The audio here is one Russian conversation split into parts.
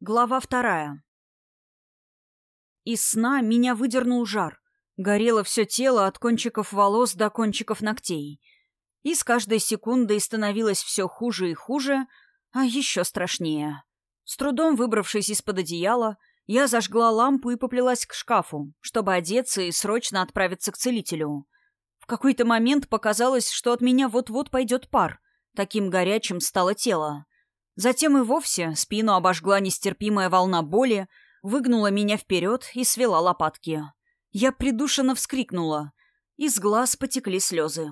Глава вторая. Из сна меня выдернул жар. Горело все тело от кончиков волос до кончиков ногтей. И с каждой секундой становилось все хуже и хуже, а еще страшнее. С трудом выбравшись из-под одеяла, я зажгла лампу и поплелась к шкафу, чтобы одеться и срочно отправиться к целителю. В какой-то момент показалось, что от меня вот-вот пойдет пар. Таким горячим стало тело. Затем и вовсе спину обожгла нестерпимая волна боли, выгнула меня вперед и свела лопатки. Я придушенно вскрикнула. Из глаз потекли слезы.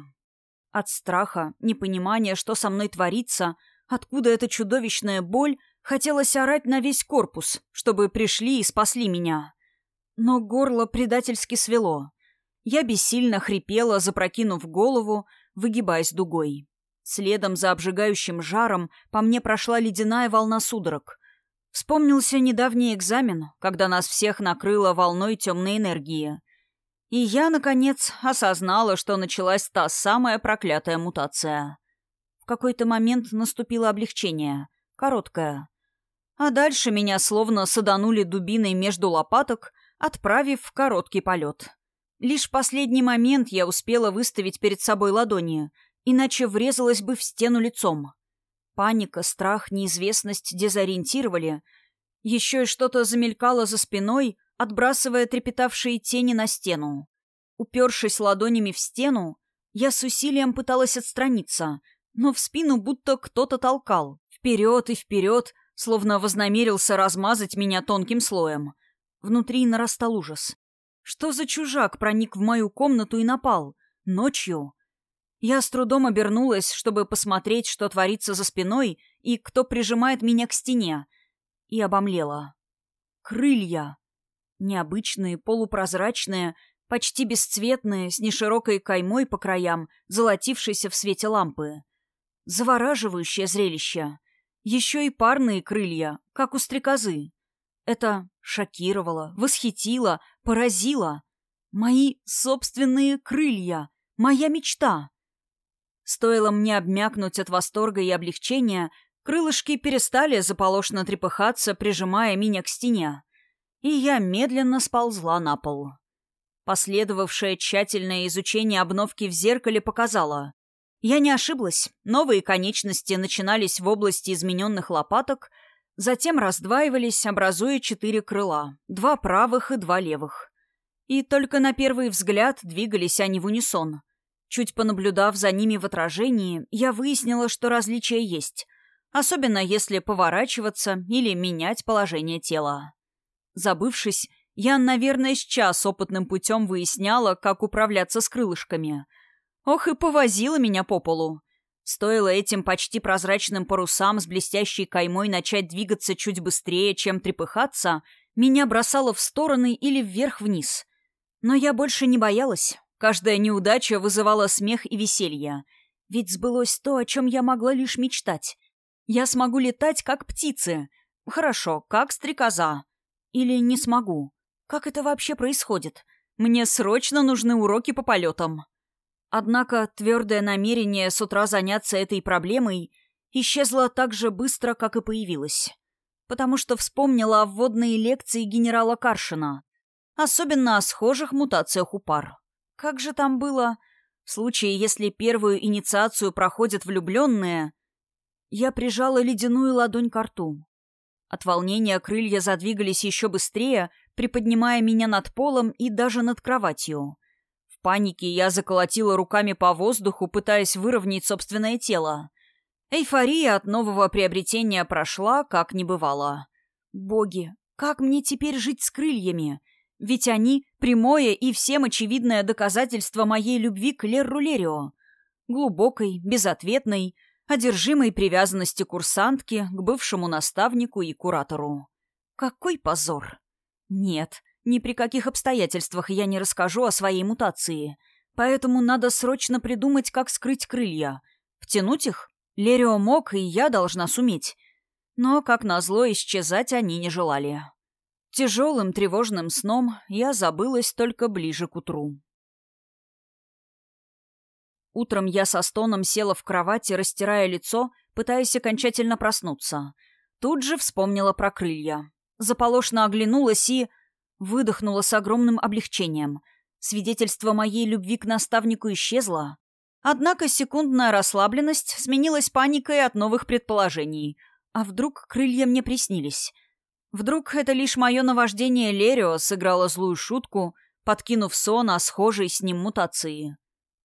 От страха, непонимания, что со мной творится, откуда эта чудовищная боль, хотелось орать на весь корпус, чтобы пришли и спасли меня. Но горло предательски свело. Я бессильно хрипела, запрокинув голову, выгибаясь дугой. Следом за обжигающим жаром по мне прошла ледяная волна судорог. Вспомнился недавний экзамен, когда нас всех накрыло волной темной энергии. И я, наконец, осознала, что началась та самая проклятая мутация. В какой-то момент наступило облегчение. Короткое. А дальше меня словно саданули дубиной между лопаток, отправив в короткий полет. Лишь в последний момент я успела выставить перед собой ладони — иначе врезалась бы в стену лицом. Паника, страх, неизвестность дезориентировали. Еще и что-то замелькало за спиной, отбрасывая трепетавшие тени на стену. Упершись ладонями в стену, я с усилием пыталась отстраниться, но в спину будто кто-то толкал. Вперед и вперед, словно вознамерился размазать меня тонким слоем. Внутри нарастал ужас. Что за чужак проник в мою комнату и напал? Ночью? Я с трудом обернулась, чтобы посмотреть, что творится за спиной и кто прижимает меня к стене, и обомлела. Крылья. Необычные, полупрозрачные, почти бесцветные, с неширокой каймой по краям, золотившейся в свете лампы. Завораживающее зрелище. Еще и парные крылья, как у стрекозы. Это шокировало, восхитило, поразило. Мои собственные крылья. Моя мечта. Стоило мне обмякнуть от восторга и облегчения, крылышки перестали заполошно трепыхаться, прижимая меня к стене. И я медленно сползла на пол. Последовавшее тщательное изучение обновки в зеркале показало. Я не ошиблась. Новые конечности начинались в области измененных лопаток, затем раздваивались, образуя четыре крыла, два правых и два левых. И только на первый взгляд двигались они в унисон. Чуть понаблюдав за ними в отражении, я выяснила, что различия есть, особенно если поворачиваться или менять положение тела. Забывшись, я, наверное, сейчас опытным путем выясняла, как управляться с крылышками. Ох и повозила меня по полу. Стоило этим почти прозрачным парусам с блестящей каймой начать двигаться чуть быстрее, чем трепыхаться, меня бросало в стороны или вверх-вниз. Но я больше не боялась. Каждая неудача вызывала смех и веселье. Ведь сбылось то, о чем я могла лишь мечтать. Я смогу летать, как птицы. Хорошо, как стрекоза. Или не смогу. Как это вообще происходит? Мне срочно нужны уроки по полетам. Однако твердое намерение с утра заняться этой проблемой исчезло так же быстро, как и появилось. Потому что вспомнила о вводной лекции генерала Каршина. Особенно о схожих мутациях у пар. Как же там было? В случае, если первую инициацию проходят влюбленные... Я прижала ледяную ладонь к рту. От волнения крылья задвигались еще быстрее, приподнимая меня над полом и даже над кроватью. В панике я заколотила руками по воздуху, пытаясь выровнять собственное тело. Эйфория от нового приобретения прошла, как не бывало. Боги, как мне теперь жить с крыльями? Ведь они — прямое и всем очевидное доказательство моей любви к Лерру Лерио. Глубокой, безответной, одержимой привязанности курсантки к бывшему наставнику и куратору. Какой позор! Нет, ни при каких обстоятельствах я не расскажу о своей мутации. Поэтому надо срочно придумать, как скрыть крылья. Втянуть их? Лерио мог, и я должна суметь. Но, как назло, исчезать они не желали. Тяжелым тревожным сном я забылась только ближе к утру. Утром я со стоном села в кровати, растирая лицо, пытаясь окончательно проснуться. Тут же вспомнила про крылья. Заполошно оглянулась и... Выдохнула с огромным облегчением. Свидетельство моей любви к наставнику исчезло. Однако секундная расслабленность сменилась паникой от новых предположений. А вдруг крылья мне приснились? Вдруг это лишь мое наваждение Лерио сыграло злую шутку, подкинув сон о схожей с ним мутации?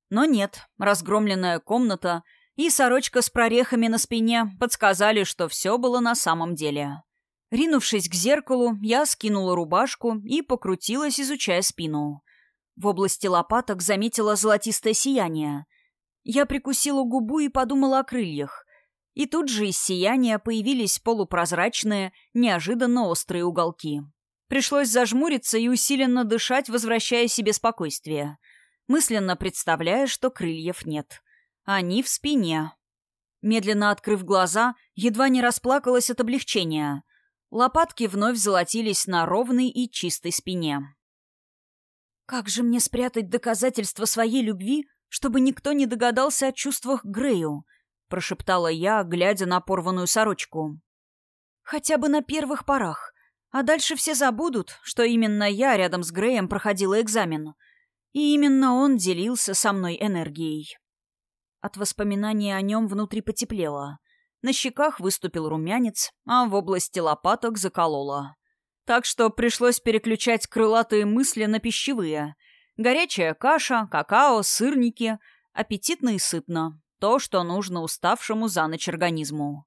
Но нет, разгромленная комната и сорочка с прорехами на спине подсказали, что все было на самом деле. Ринувшись к зеркалу, я скинула рубашку и покрутилась, изучая спину. В области лопаток заметила золотистое сияние. Я прикусила губу и подумала о крыльях. И тут же из сияния появились полупрозрачные, неожиданно острые уголки. Пришлось зажмуриться и усиленно дышать, возвращая себе спокойствие, мысленно представляя, что крыльев нет. Они в спине. Медленно открыв глаза, едва не расплакалась от облегчения. Лопатки вновь золотились на ровной и чистой спине. «Как же мне спрятать доказательства своей любви, чтобы никто не догадался о чувствах Грею?» — прошептала я, глядя на порванную сорочку. «Хотя бы на первых порах. А дальше все забудут, что именно я рядом с Греем проходила экзамен. И именно он делился со мной энергией». От воспоминания о нем внутри потеплело. На щеках выступил румянец, а в области лопаток закололо. Так что пришлось переключать крылатые мысли на пищевые. Горячая каша, какао, сырники. Аппетитно и сытно. То, что нужно уставшему за ночь организму.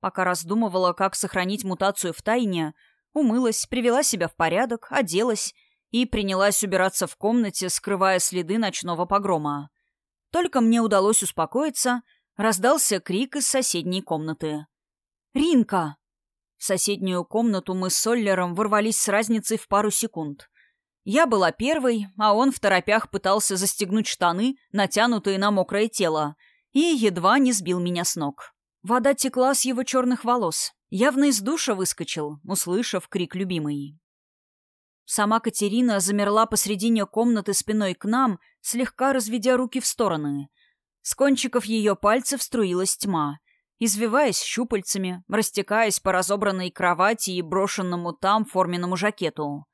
Пока раздумывала, как сохранить мутацию в тайне, умылась, привела себя в порядок, оделась и принялась убираться в комнате, скрывая следы ночного погрома. Только мне удалось успокоиться, раздался крик из соседней комнаты. «Ринка!» В соседнюю комнату мы с Соллером ворвались с разницей в пару секунд. Я была первой, а он в торопях пытался застегнуть штаны, натянутые на мокрое тело, и едва не сбил меня с ног. Вода текла с его черных волос. Явно из душа выскочил, услышав крик любимой. Сама Катерина замерла посредине комнаты спиной к нам, слегка разведя руки в стороны. С кончиков ее пальцев струилась тьма — извиваясь щупальцами, растекаясь по разобранной кровати и брошенному там форменному жакету.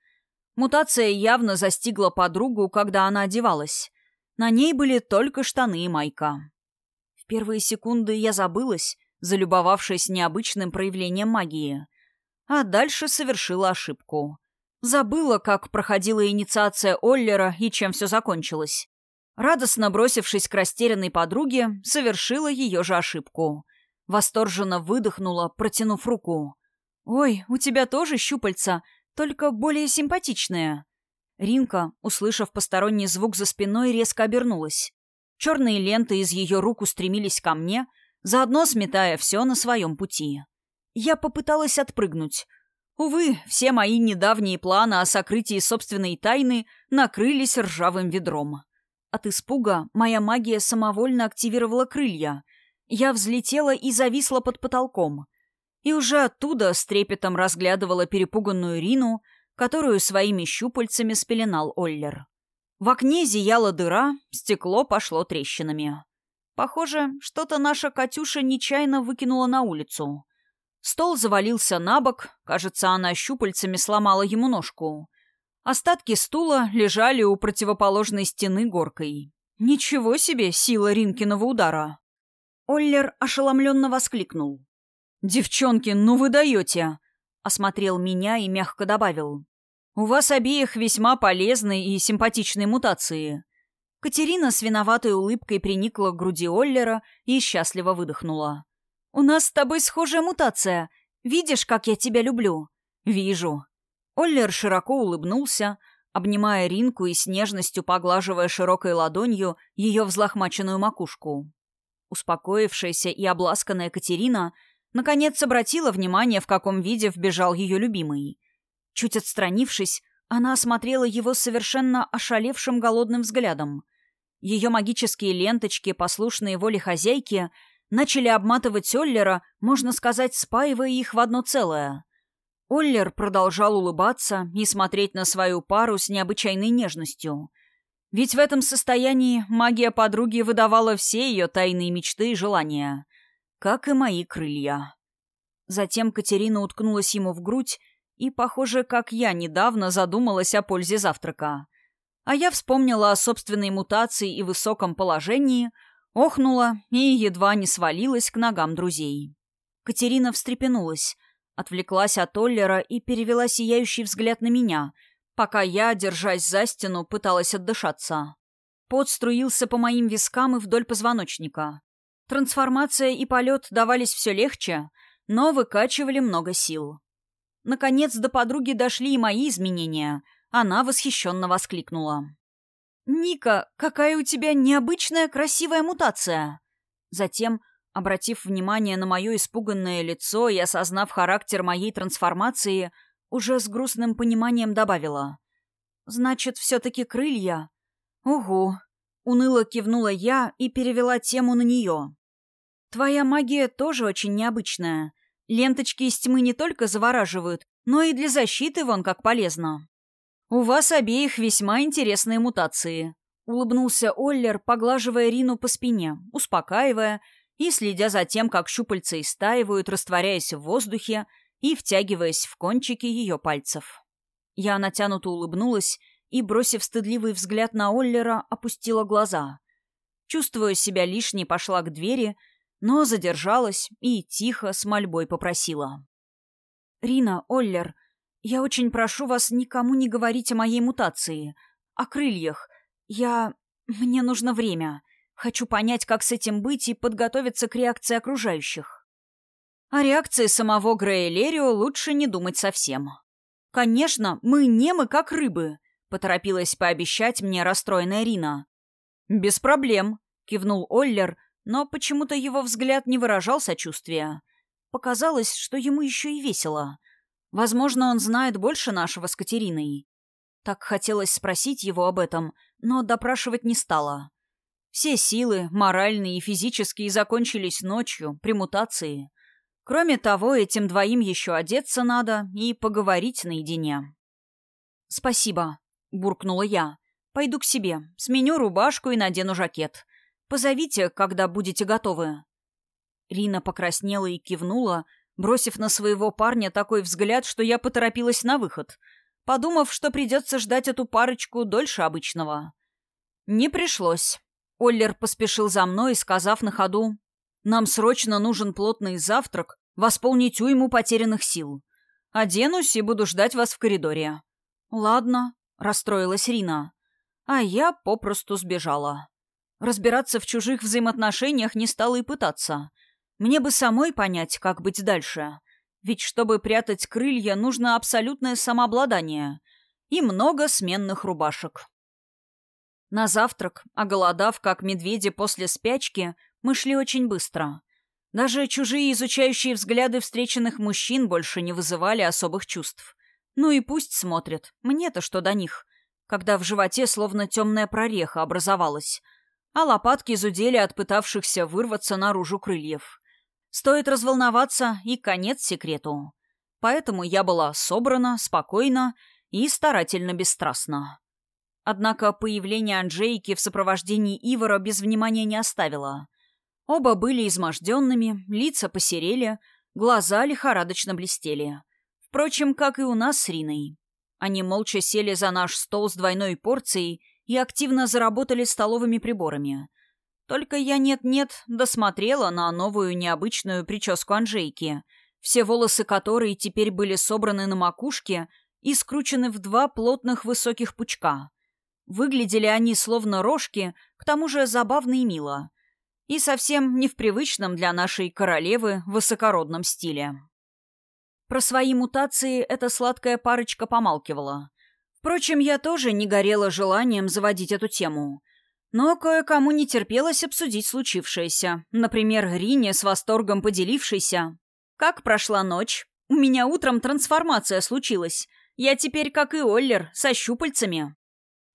Мутация явно застигла подругу, когда она одевалась. На ней были только штаны и майка. Первые секунды я забылась, залюбовавшись необычным проявлением магии. А дальше совершила ошибку. Забыла, как проходила инициация Оллера и чем все закончилось. Радостно бросившись к растерянной подруге, совершила ее же ошибку. Восторженно выдохнула, протянув руку. «Ой, у тебя тоже щупальца, только более симпатичные». Ринка, услышав посторонний звук за спиной, резко обернулась. Черные ленты из ее рук устремились ко мне, заодно сметая все на своем пути. Я попыталась отпрыгнуть. Увы, все мои недавние планы о сокрытии собственной тайны накрылись ржавым ведром. От испуга моя магия самовольно активировала крылья — я взлетела и зависла под потолком. И уже оттуда с трепетом разглядывала перепуганную Рину, которую своими щупальцами спеленал Оллер. В окне зияла дыра, стекло пошло трещинами. Похоже, что-то наша Катюша нечаянно выкинула на улицу. Стол завалился на бок, кажется, она щупальцами сломала ему ножку. Остатки стула лежали у противоположной стены горкой. Ничего себе сила Ринкиного удара! Оллер ошеломленно воскликнул. «Девчонки, ну вы даете!» Осмотрел меня и мягко добавил. «У вас обеих весьма полезные и симпатичные мутации». Катерина с виноватой улыбкой приникла к груди Оллера и счастливо выдохнула. «У нас с тобой схожая мутация. Видишь, как я тебя люблю?» «Вижу». Оллер широко улыбнулся, обнимая Ринку и с нежностью поглаживая широкой ладонью ее взлохмаченную макушку. Успокоившаяся и обласканная Катерина наконец обратила внимание, в каком виде вбежал ее любимый. Чуть отстранившись, она осмотрела его совершенно ошалевшим голодным взглядом. Ее магические ленточки, послушные воле хозяйки, начали обматывать Оллера, можно сказать, спаивая их в одно целое. Оллер продолжал улыбаться и смотреть на свою пару с необычайной нежностью. Ведь в этом состоянии магия подруги выдавала все ее тайные мечты и желания, как и мои крылья. Затем Катерина уткнулась ему в грудь и, похоже, как я недавно задумалась о пользе завтрака. А я вспомнила о собственной мутации и высоком положении, охнула и едва не свалилась к ногам друзей. Катерина встрепенулась, отвлеклась от Оллера и перевела сияющий взгляд на меня, пока я, держась за стену, пыталась отдышаться. Пот струился по моим вискам и вдоль позвоночника. Трансформация и полет давались все легче, но выкачивали много сил. Наконец до подруги дошли и мои изменения. Она восхищенно воскликнула. «Ника, какая у тебя необычная красивая мутация!» Затем, обратив внимание на мое испуганное лицо и осознав характер моей трансформации, уже с грустным пониманием добавила. «Значит, все-таки крылья?» «Угу», — уныло кивнула я и перевела тему на нее. «Твоя магия тоже очень необычная. Ленточки из тьмы не только завораживают, но и для защиты вон как полезно. У вас обеих весьма интересные мутации. Улыбнулся Оллер, поглаживая Рину по спине, успокаивая и следя за тем, как щупальца истаивают, растворяясь в воздухе и втягиваясь в кончики ее пальцев. Я натянуто улыбнулась и, бросив стыдливый взгляд на Оллера, опустила глаза. Чувствуя себя лишней, пошла к двери — но задержалась и тихо с мольбой попросила. «Рина, Оллер, я очень прошу вас никому не говорить о моей мутации, о крыльях. Я... Мне нужно время. Хочу понять, как с этим быть и подготовиться к реакции окружающих». О реакции самого Грея Лерио лучше не думать совсем. «Конечно, мы немы, как рыбы», — поторопилась пообещать мне расстроенная Рина. «Без проблем», — кивнул Оллер, — но почему-то его взгляд не выражал сочувствия. Показалось, что ему еще и весело. Возможно, он знает больше нашего с Катериной. Так хотелось спросить его об этом, но допрашивать не стала. Все силы, моральные и физические, закончились ночью, при мутации. Кроме того, этим двоим еще одеться надо и поговорить наедине. «Спасибо», — буркнула я. «Пойду к себе, сменю рубашку и надену жакет. Позовите, когда будете готовы». Рина покраснела и кивнула, бросив на своего парня такой взгляд, что я поторопилась на выход, подумав, что придется ждать эту парочку дольше обычного. Не пришлось. Оллер поспешил за мной, сказав на ходу, «Нам срочно нужен плотный завтрак, восполнить уйму потерянных сил. Оденусь и буду ждать вас в коридоре». «Ладно», — расстроилась Рина. А я попросту сбежала. Разбираться в чужих взаимоотношениях не стала и пытаться. Мне бы самой понять, как быть дальше. Ведь чтобы прятать крылья, нужно абсолютное самообладание и много сменных рубашек. На завтрак, оголодав, как медведи после спячки, мы шли очень быстро. Даже чужие изучающие взгляды встреченных мужчин больше не вызывали особых чувств. Ну и пусть смотрят, мне-то что до них, когда в животе словно темная прореха образовалась — а лопатки зудели от пытавшихся вырваться наружу крыльев. Стоит разволноваться, и конец секрету. Поэтому я была собрана, спокойна и старательно бесстрастна. Однако появление Анжейки в сопровождении Ивара без внимания не оставило. Оба были изможденными, лица посерели, глаза лихорадочно блестели. Впрочем, как и у нас с Риной. Они молча сели за наш стол с двойной порцией и активно заработали столовыми приборами. Только я нет-нет досмотрела на новую необычную прическу Анжейки, все волосы которой теперь были собраны на макушке и скручены в два плотных высоких пучка. Выглядели они словно рожки, к тому же забавно и мило. И совсем не в привычном для нашей королевы высокородном стиле. Про свои мутации эта сладкая парочка помалкивала. Впрочем, я тоже не горела желанием заводить эту тему. Но кое-кому не терпелось обсудить случившееся. Например, Рине с восторгом поделившейся. «Как прошла ночь? У меня утром трансформация случилась. Я теперь, как и Оллер, со щупальцами».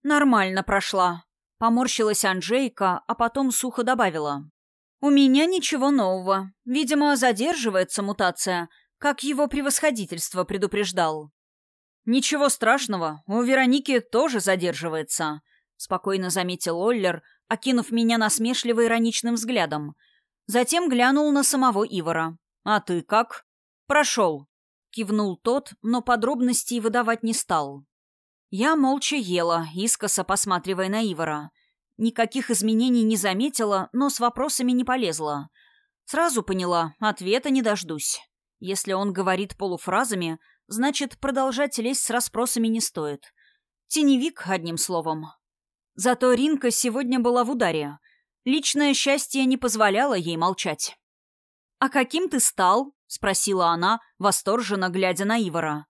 «Нормально прошла», — поморщилась Анжейка, а потом сухо добавила. «У меня ничего нового. Видимо, задерживается мутация, как его превосходительство предупреждал». «Ничего страшного, у Вероники тоже задерживается», — спокойно заметил Оллер, окинув меня насмешливо ироничным взглядом. Затем глянул на самого Ивара. «А ты как?» Прошел. Кивнул тот, но подробностей выдавать не стал. Я молча ела, искоса посматривая на Ивара. Никаких изменений не заметила, но с вопросами не полезла. Сразу поняла, ответа не дождусь. Если он говорит полуфразами, значит, продолжать лезть с расспросами не стоит. Теневик, одним словом. Зато Ринка сегодня была в ударе. Личное счастье не позволяло ей молчать. «А каким ты стал?» — спросила она, восторженно глядя на Ивара.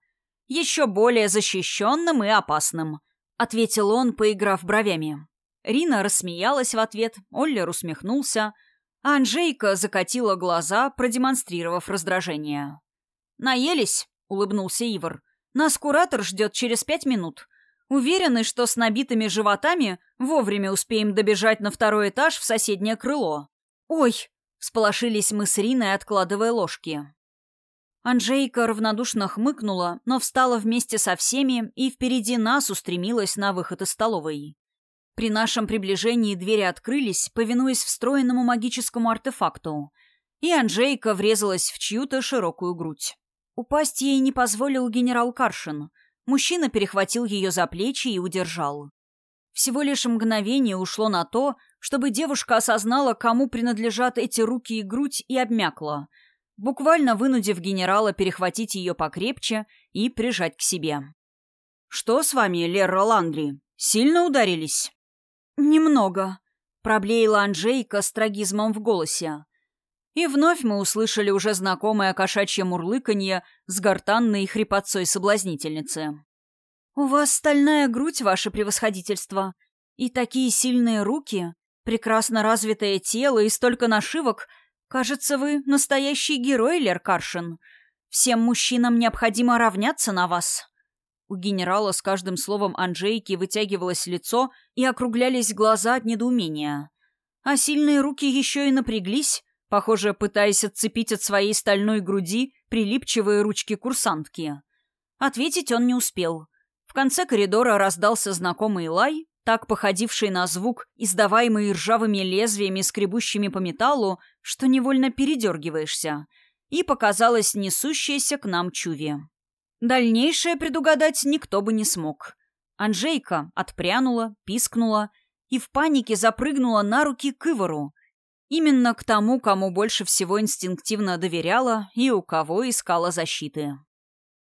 «Еще более защищенным и опасным», — ответил он, поиграв бровями. Рина рассмеялась в ответ, Оллер усмехнулся, а Анжейка закатила глаза, продемонстрировав раздражение. «Наелись?» — улыбнулся Ивар. «Нас куратор ждет через пять минут. Уверены, что с набитыми животами вовремя успеем добежать на второй этаж в соседнее крыло. Ой!» — всполошились мы с Риной, откладывая ложки. Анжейка равнодушно хмыкнула, но встала вместе со всеми и впереди нас устремилась на выход из столовой. При нашем приближении двери открылись, повинуясь встроенному магическому артефакту, и Анжейка врезалась в чью-то широкую грудь. Упасть ей не позволил генерал Каршин. Мужчина перехватил ее за плечи и удержал. Всего лишь мгновение ушло на то, чтобы девушка осознала, кому принадлежат эти руки и грудь, и обмякла, буквально вынудив генерала перехватить ее покрепче и прижать к себе. «Что с вами, Лерра Ландри? Сильно ударились?» «Немного», — проблеяла Анжейка с трагизмом в голосе. И вновь мы услышали уже знакомое кошачье мурлыканье с гортанной хрипотцой соблазнительницы. «У вас стальная грудь, ваше превосходительство, и такие сильные руки, прекрасно развитое тело и столько нашивок. Кажется, вы настоящий герой, Лер Каршин. Всем мужчинам необходимо равняться на вас». У генерала с каждым словом Анжейки вытягивалось лицо и округлялись глаза от недоумения. А сильные руки еще и напряглись, похоже, пытаясь отцепить от своей стальной груди прилипчивые ручки курсантки. Ответить он не успел. В конце коридора раздался знакомый лай, так походивший на звук, издаваемый ржавыми лезвиями, скребущими по металлу, что невольно передергиваешься, и показалась несущаяся к нам чуви. Дальнейшее предугадать никто бы не смог. Анжейка отпрянула, пискнула и в панике запрыгнула на руки к Ивару. Именно к тому, кому больше всего инстинктивно доверяла и у кого искала защиты.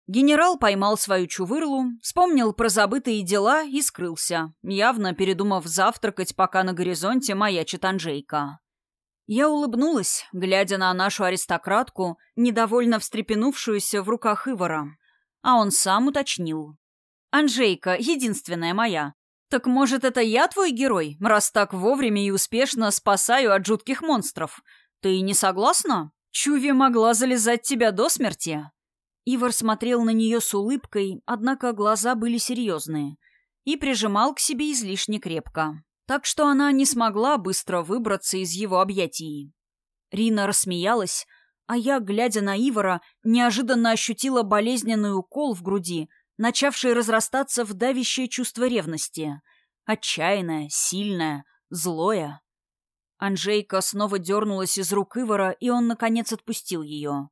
Генерал поймал свою чувырлу, вспомнил про забытые дела и скрылся, явно передумав завтракать, пока на горизонте маячит Анжейка. Я улыбнулась, глядя на нашу аристократку, недовольно встрепенувшуюся в руках Ивара а он сам уточнил. «Анжейка, единственная моя. Так может, это я твой герой, раз так вовремя и успешно спасаю от жутких монстров? Ты не согласна? Чуви могла залезать тебя до смерти?» Ивар смотрел на нее с улыбкой, однако глаза были серьезные, и прижимал к себе излишне крепко. Так что она не смогла быстро выбраться из его объятий. Рина рассмеялась, а я, глядя на Ивара, неожиданно ощутила болезненный укол в груди, начавший разрастаться в давящее чувство ревности. Отчаянное, сильное, злое. Анжейка снова дернулась из рук Ивара, и он, наконец, отпустил ее.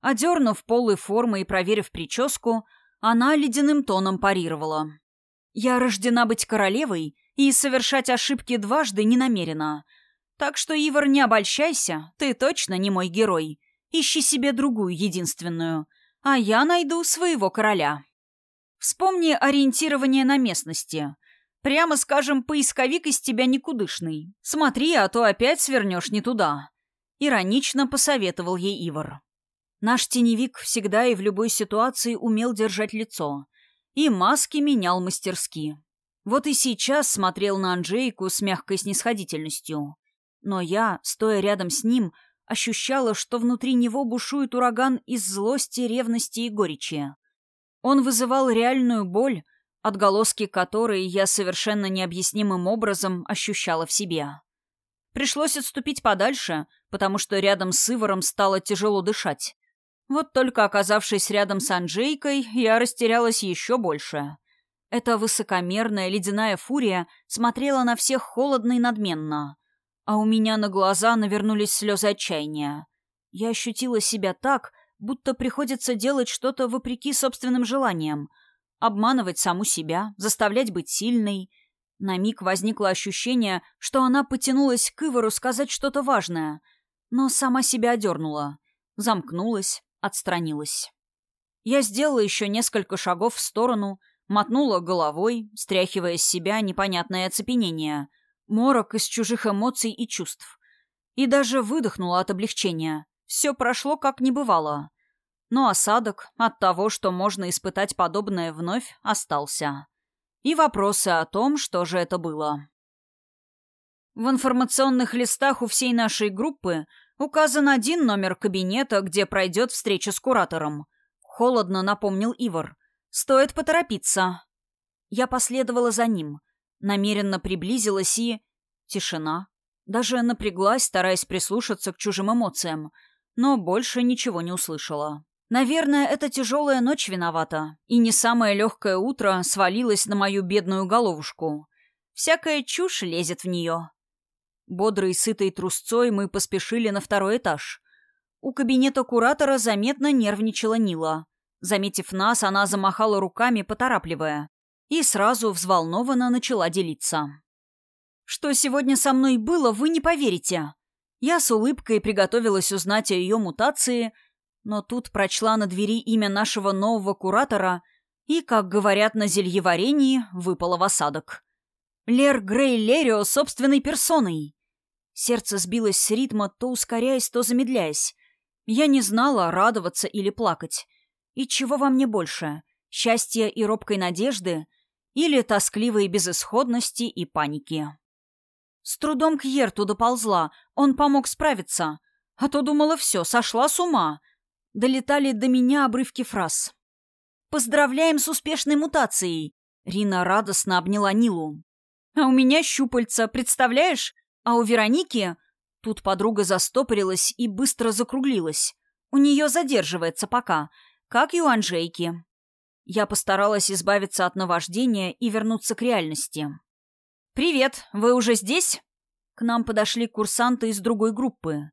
Одернув полы формы и проверив прическу, она ледяным тоном парировала. «Я рождена быть королевой и совершать ошибки дважды не намерена. Так что, Ивар, не обольщайся, ты точно не мой герой. Ищи себе другую единственную, а я найду своего короля. Вспомни ориентирование на местности. Прямо скажем, поисковик из тебя никудышный. Смотри, а то опять свернешь не туда. Иронично посоветовал ей Ивар. Наш теневик всегда и в любой ситуации умел держать лицо. И маски менял мастерски. Вот и сейчас смотрел на Анжейку с мягкой снисходительностью. Но я, стоя рядом с ним, ощущала, что внутри него бушует ураган из злости, ревности и горечи. Он вызывал реальную боль, отголоски которой я совершенно необъяснимым образом ощущала в себе. Пришлось отступить подальше, потому что рядом с Иваром стало тяжело дышать. Вот только оказавшись рядом с Анжейкой, я растерялась еще больше. Эта высокомерная ледяная фурия смотрела на всех холодно и надменно а у меня на глаза навернулись слезы отчаяния. Я ощутила себя так, будто приходится делать что-то вопреки собственным желаниям, обманывать саму себя, заставлять быть сильной. На миг возникло ощущение, что она потянулась к Ивору сказать что-то важное, но сама себя одернула, замкнулась, отстранилась. Я сделала еще несколько шагов в сторону, мотнула головой, стряхивая с себя непонятное оцепенение, морок из чужих эмоций и чувств. И даже выдохнула от облегчения. Все прошло как не бывало. Но осадок от того, что можно испытать подобное вновь, остался. И вопросы о том, что же это было. В информационных листах у всей нашей группы указан один номер кабинета, где пройдет встреча с куратором. Холодно напомнил Ивар. «Стоит поторопиться». Я последовала за ним. Намеренно приблизилась и... Тишина. Даже напряглась, стараясь прислушаться к чужим эмоциям, но больше ничего не услышала. Наверное, эта тяжелая ночь виновата, и не самое легкое утро свалилось на мою бедную головушку. Всякая чушь лезет в нее. Бодрой, сытой трусцой мы поспешили на второй этаж. У кабинета куратора заметно нервничала Нила. Заметив нас, она замахала руками, поторапливая. И сразу взволнованно начала делиться. «Что сегодня со мной было, вы не поверите!» Я с улыбкой приготовилась узнать о ее мутации, но тут прочла на двери имя нашего нового куратора и, как говорят на зельеварении, выпала в осадок. Лер Грей Лерио собственной персоной. Сердце сбилось с ритма, то ускоряясь, то замедляясь. Я не знала, радоваться или плакать. И чего во мне больше? Счастья и робкой надежды? Или тоскливой безысходности и паники? С трудом к Ерту доползла, он помог справиться. А то думала, все, сошла с ума. Долетали до меня обрывки фраз. «Поздравляем с успешной мутацией!» Рина радостно обняла Нилу. «А у меня щупальца, представляешь? А у Вероники...» Тут подруга застопорилась и быстро закруглилась. У нее задерживается пока, как и у Анжейки. Я постаралась избавиться от наваждения и вернуться к реальности. «Привет, вы уже здесь?» К нам подошли курсанты из другой группы.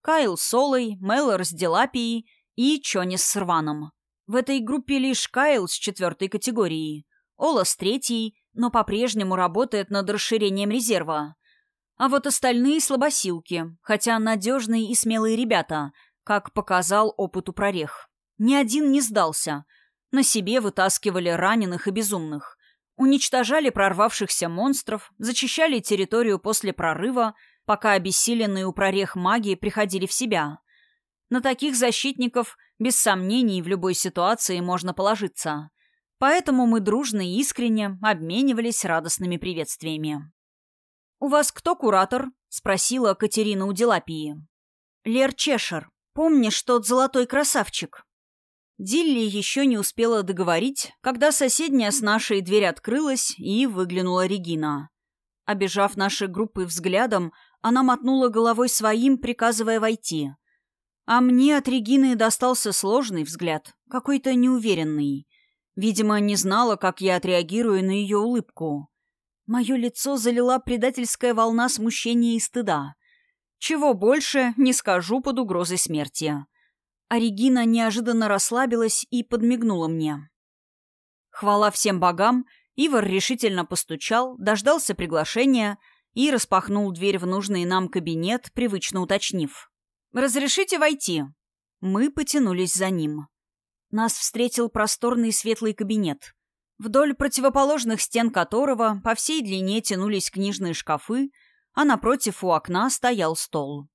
Кайл с Солой, Мэллор с Делапией и Чони с Рваном. В этой группе лишь Кайл с четвертой категории, Ола с третьей, но по-прежнему работает над расширением резерва. А вот остальные слабосилки, хотя надежные и смелые ребята, как показал опыт у прорех. Ни один не сдался. На себе вытаскивали раненых и безумных. Уничтожали прорвавшихся монстров, зачищали территорию после прорыва, пока обессиленные у прорех маги приходили в себя. На таких защитников, без сомнений, в любой ситуации можно положиться. Поэтому мы дружно и искренне обменивались радостными приветствиями. «У вас кто куратор?» — спросила Катерина у Делапии. «Лер Чешер. Помнишь тот золотой красавчик?» Дилли еще не успела договорить, когда соседняя с нашей дверь открылась и выглянула Регина. Обежав наши группы взглядом, она мотнула головой своим, приказывая войти. А мне от Регины достался сложный взгляд, какой-то неуверенный. Видимо, не знала, как я отреагирую на ее улыбку. Мое лицо залила предательская волна смущения и стыда. Чего больше, не скажу под угрозой смерти. А Регина неожиданно расслабилась и подмигнула мне. Хвала всем богам, Ивар решительно постучал, дождался приглашения и распахнул дверь в нужный нам кабинет, привычно уточнив. «Разрешите войти?» Мы потянулись за ним. Нас встретил просторный светлый кабинет вдоль противоположных стен которого по всей длине тянулись книжные шкафы, а напротив у окна стоял стол.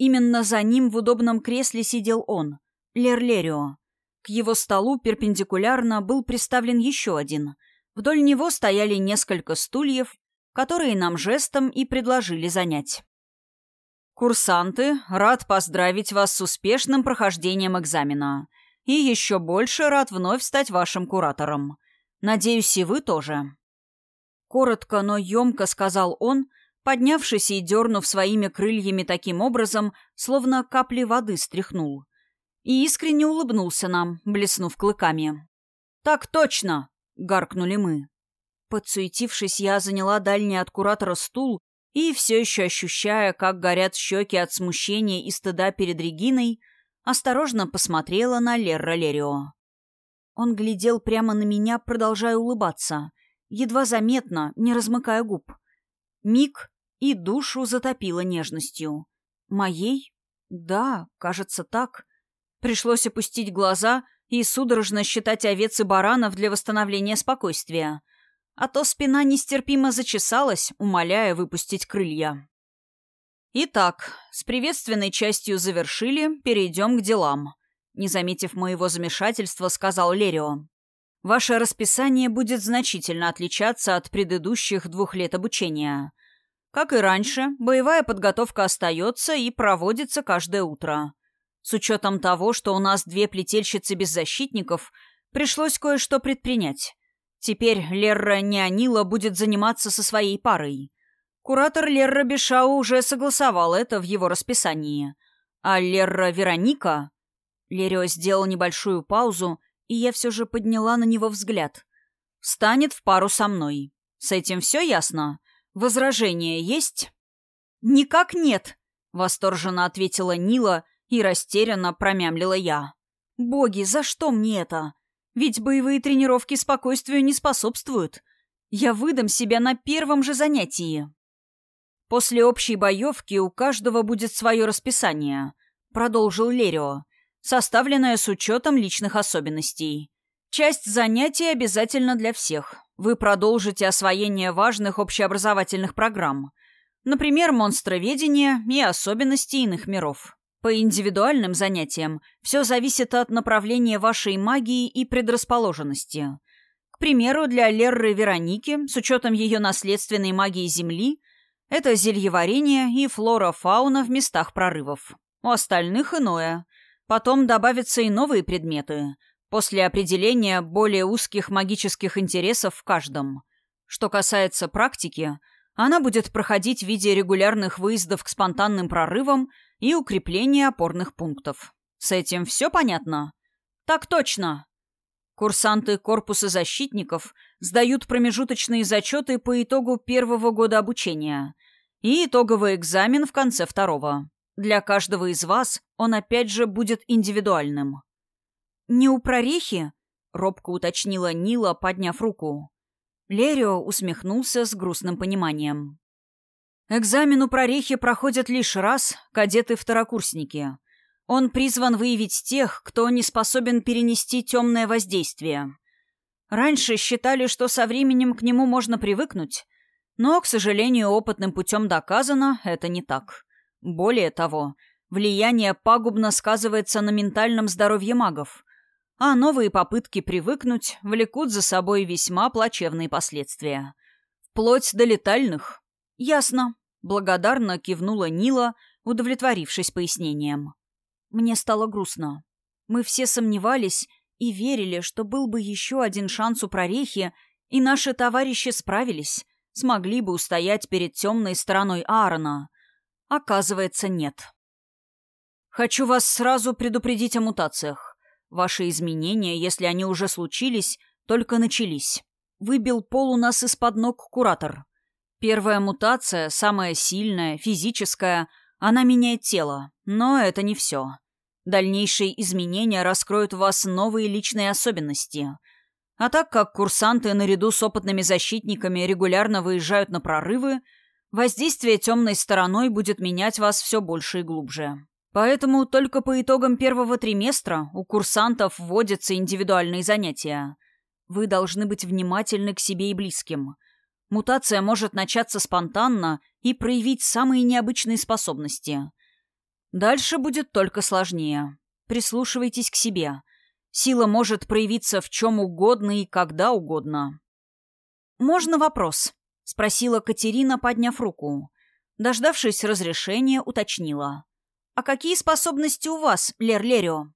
Именно за ним в удобном кресле сидел он, Лерлерио. К его столу перпендикулярно был приставлен еще один. Вдоль него стояли несколько стульев, которые нам жестом и предложили занять. «Курсанты, рад поздравить вас с успешным прохождением экзамена. И еще больше рад вновь стать вашим куратором. Надеюсь, и вы тоже». Коротко, но емко сказал он, поднявшись и дернув своими крыльями таким образом, словно капли воды стряхнул. И искренне улыбнулся нам, блеснув клыками. «Так точно!» — гаркнули мы. Подсуетившись, я заняла дальний от куратора стул и, все еще ощущая, как горят щеки от смущения и стыда перед Региной, осторожно посмотрела на Лерра Лерио. Он глядел прямо на меня, продолжая улыбаться, едва заметно, не размыкая губ. Миг и душу затопило нежностью. Моей? Да, кажется, так. Пришлось опустить глаза и судорожно считать овец и баранов для восстановления спокойствия. А то спина нестерпимо зачесалась, умоляя выпустить крылья. Итак, с приветственной частью завершили, перейдем к делам. Не заметив моего замешательства, сказал Лерио. Ваше расписание будет значительно отличаться от предыдущих двух лет обучения. Как и раньше, боевая подготовка остается и проводится каждое утро. С учетом того, что у нас две плетельщицы без защитников, пришлось кое-что предпринять. Теперь Лерра Неонила будет заниматься со своей парой. Куратор Лерра Бешау уже согласовал это в его расписании. А Лерра Вероника... Лерио сделал небольшую паузу, и я все же подняла на него взгляд. «Встанет в пару со мной. С этим все ясно? Возражения есть?» «Никак нет», — восторженно ответила Нила и растерянно промямлила я. «Боги, за что мне это? Ведь боевые тренировки спокойствию не способствуют. Я выдам себя на первом же занятии». «После общей боевки у каждого будет свое расписание», — продолжил Лерио, составленное с учетом личных особенностей. Часть занятий обязательно для всех. Вы продолжите освоение важных общеобразовательных программ. Например, монстроведение и особенности иных миров. По индивидуальным занятиям все зависит от направления вашей магии и предрасположенности. К примеру, для Лерры Вероники, с учетом ее наследственной магии Земли, это зельеварение и флора-фауна в местах прорывов. У остальных иное. Потом добавятся и новые предметы, после определения более узких магических интересов в каждом. Что касается практики, она будет проходить в виде регулярных выездов к спонтанным прорывам и укрепления опорных пунктов. С этим все понятно? Так точно. Курсанты корпуса защитников сдают промежуточные зачеты по итогу первого года обучения и итоговый экзамен в конце второго. Для каждого из вас он опять же будет индивидуальным. «Не у прорехи?» — робко уточнила Нила, подняв руку. Лерио усмехнулся с грустным пониманием. Экзамен у прорехи проходят лишь раз кадеты-второкурсники. Он призван выявить тех, кто не способен перенести темное воздействие. Раньше считали, что со временем к нему можно привыкнуть, но, к сожалению, опытным путем доказано, это не так. Более того, влияние пагубно сказывается на ментальном здоровье магов, а новые попытки привыкнуть влекут за собой весьма плачевные последствия. Вплоть до летальных. Ясно. Благодарно кивнула Нила, удовлетворившись пояснением. Мне стало грустно. Мы все сомневались и верили, что был бы еще один шанс у прорехи, и наши товарищи справились, смогли бы устоять перед темной стороной Аарона. Оказывается, нет. Хочу вас сразу предупредить о мутациях. Ваши изменения, если они уже случились, только начались. Выбил пол у нас из-под ног куратор. Первая мутация, самая сильная, физическая, она меняет тело, но это не все. Дальнейшие изменения раскроют у вас новые личные особенности. А так как курсанты наряду с опытными защитниками регулярно выезжают на прорывы, воздействие темной стороной будет менять вас все больше и глубже. Поэтому только по итогам первого триместра у курсантов вводятся индивидуальные занятия. Вы должны быть внимательны к себе и близким – Мутация может начаться спонтанно и проявить самые необычные способности. Дальше будет только сложнее. Прислушивайтесь к себе. Сила может проявиться в чем угодно и когда угодно. «Можно вопрос?» — спросила Катерина, подняв руку. Дождавшись разрешения, уточнила. «А какие способности у вас, Лер Лерио?»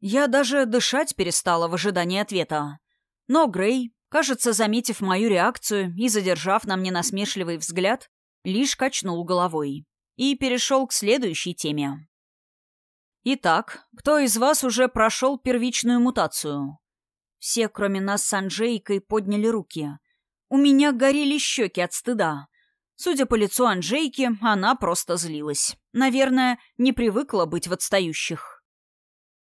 Я даже дышать перестала в ожидании ответа. Но Грей, Кажется, заметив мою реакцию и задержав на мне насмешливый взгляд, лишь качнул головой и перешел к следующей теме. «Итак, кто из вас уже прошел первичную мутацию?» Все, кроме нас с Анжейкой, подняли руки. У меня горели щеки от стыда. Судя по лицу Анжейки, она просто злилась. Наверное, не привыкла быть в отстающих.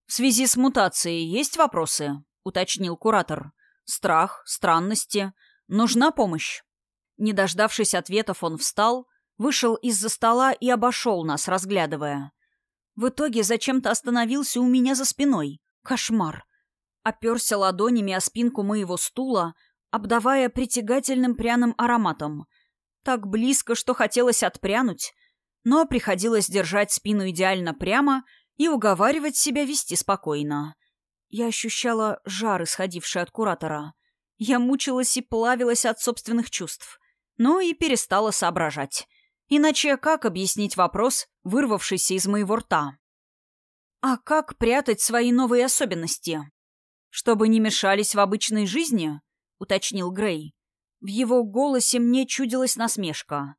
«В связи с мутацией есть вопросы?» — уточнил куратор. «Страх, странности. Нужна помощь?» Не дождавшись ответов, он встал, вышел из-за стола и обошел нас, разглядывая. В итоге зачем-то остановился у меня за спиной. Кошмар. Оперся ладонями о спинку моего стула, обдавая притягательным пряным ароматом. Так близко, что хотелось отпрянуть, но приходилось держать спину идеально прямо и уговаривать себя вести спокойно. Я ощущала жар, исходивший от куратора. Я мучилась и плавилась от собственных чувств. Ну и перестала соображать. Иначе как объяснить вопрос, вырвавшийся из моего рта? А как прятать свои новые особенности? Чтобы не мешались в обычной жизни? Уточнил Грей. В его голосе мне чудилась насмешка.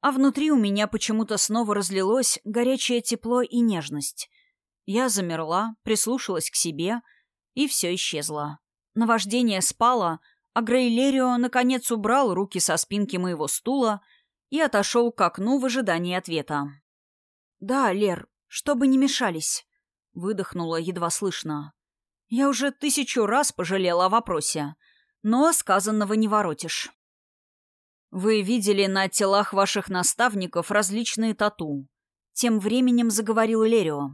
А внутри у меня почему-то снова разлилось горячее тепло и нежность. Я замерла, прислушалась к себе, и все исчезло. Наваждение спало, а Грейлерио наконец убрал руки со спинки моего стула и отошел к окну в ожидании ответа. «Да, Лер, чтобы не мешались», — выдохнула едва слышно. «Я уже тысячу раз пожалела о вопросе, но сказанного не воротишь». «Вы видели на телах ваших наставников различные тату», — тем временем заговорил Лерио.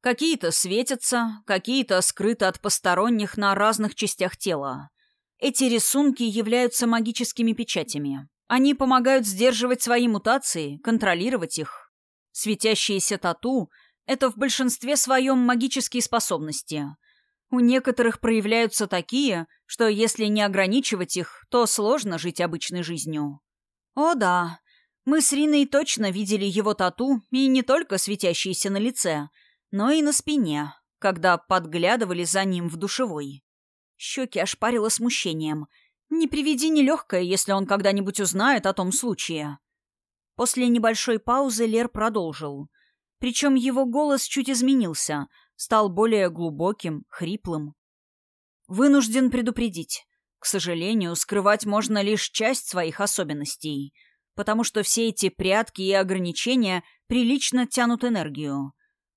«Какие-то светятся, какие-то скрыты от посторонних на разных частях тела. Эти рисунки являются магическими печатями. Они помогают сдерживать свои мутации, контролировать их. Светящиеся тату — это в большинстве своем магические способности. У некоторых проявляются такие, что если не ограничивать их, то сложно жить обычной жизнью. О да, мы с Риной точно видели его тату, и не только светящиеся на лице, но и на спине, когда подглядывали за ним в душевой. Щеки ошпарило смущением — не приведи нелегкое, если он когда-нибудь узнает о том случае. После небольшой паузы Лер продолжил. Причем его голос чуть изменился, стал более глубоким, хриплым. Вынужден предупредить. К сожалению, скрывать можно лишь часть своих особенностей, потому что все эти прятки и ограничения прилично тянут энергию.